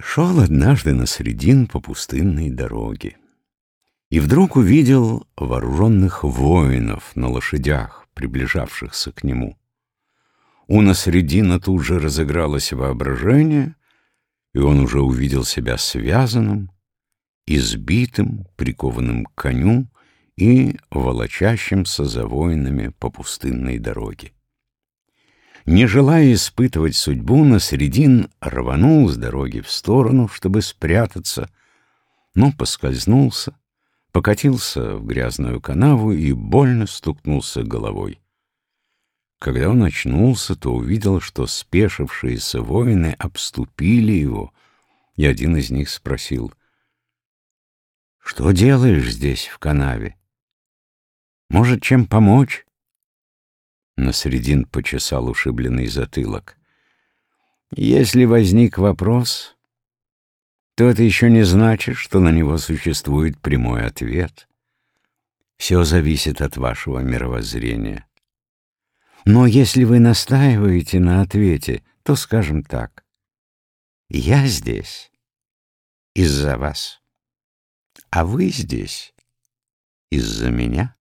Шел однажды на средин по пустынной дороге. И вдруг увидел вооруженных воинов на лошадях, приближавшихся к нему. У Насредина тут же разыгралось воображение, и он уже увидел себя связанным, избитым, прикованным к коню и волочащимся за воинами по пустынной дороге. Не желая испытывать судьбу, Насредин рванул с дороги в сторону, чтобы спрятаться, но поскользнулся, покатился в грязную канаву и больно стукнулся головой. Когда он очнулся, то увидел, что спешившиеся воины обступили его, и один из них спросил, «Что делаешь здесь, в канаве? Может, чем помочь?» Насредин почесал ушибленный затылок. Если возник вопрос, то это еще не значит, что на него существует прямой ответ. Все зависит от вашего мировоззрения. Но если вы настаиваете на ответе, то скажем так. Я здесь из-за вас, а вы здесь из-за меня.